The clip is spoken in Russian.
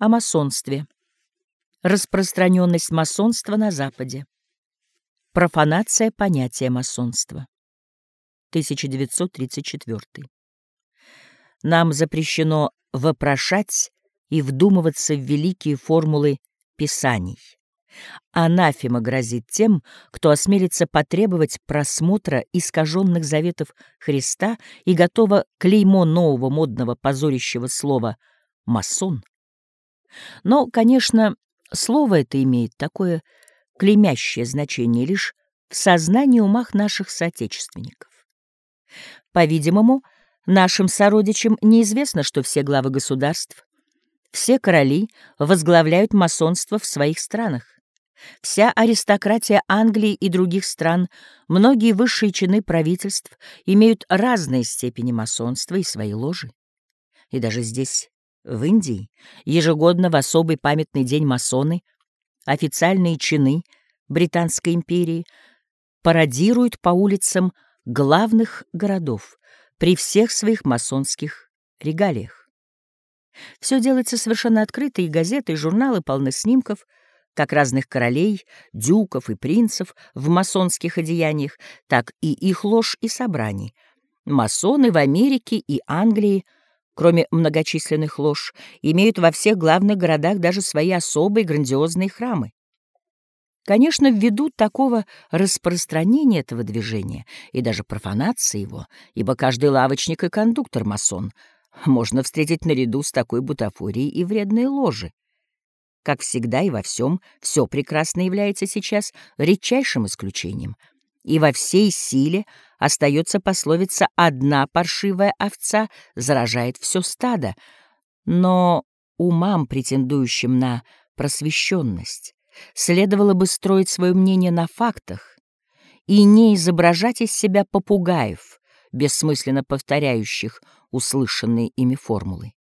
О масонстве. Распространенность масонства на Западе. Профанация понятия масонства. 1934. Нам запрещено вопрошать и вдумываться в великие формулы Писаний. Анафема грозит тем, кто осмелится потребовать просмотра искаженных заветов Христа и готова клеймо нового модного позорящего слова «масон». Но, конечно, слово это имеет такое клеймящее значение лишь в сознании умах наших соотечественников. По-видимому, нашим сородичам неизвестно, что все главы государств, все короли возглавляют масонство в своих странах. Вся аристократия Англии и других стран, многие высшие чины правительств имеют разные степени масонства и свои ложи. И даже здесь, в Индии, ежегодно в особый памятный день масоны, официальные чины Британской империи пародируют по улицам главных городов при всех своих масонских регалиях. Все делается совершенно открыто, и газеты, и журналы полны снимков — как разных королей, дюков и принцев в масонских одеяниях, так и их ложь и собраний. Масоны в Америке и Англии, кроме многочисленных лож, имеют во всех главных городах даже свои особые грандиозные храмы. Конечно, ввиду такого распространения этого движения и даже профанации его, ибо каждый лавочник и кондуктор масон, можно встретить наряду с такой бутафорией и вредные ложи. Как всегда и во всем, все прекрасно является сейчас редчайшим исключением. И во всей силе остается пословица «одна паршивая овца заражает все стадо». Но умам, претендующим на просвещенность, следовало бы строить свое мнение на фактах и не изображать из себя попугаев, бессмысленно повторяющих услышанные ими формулы.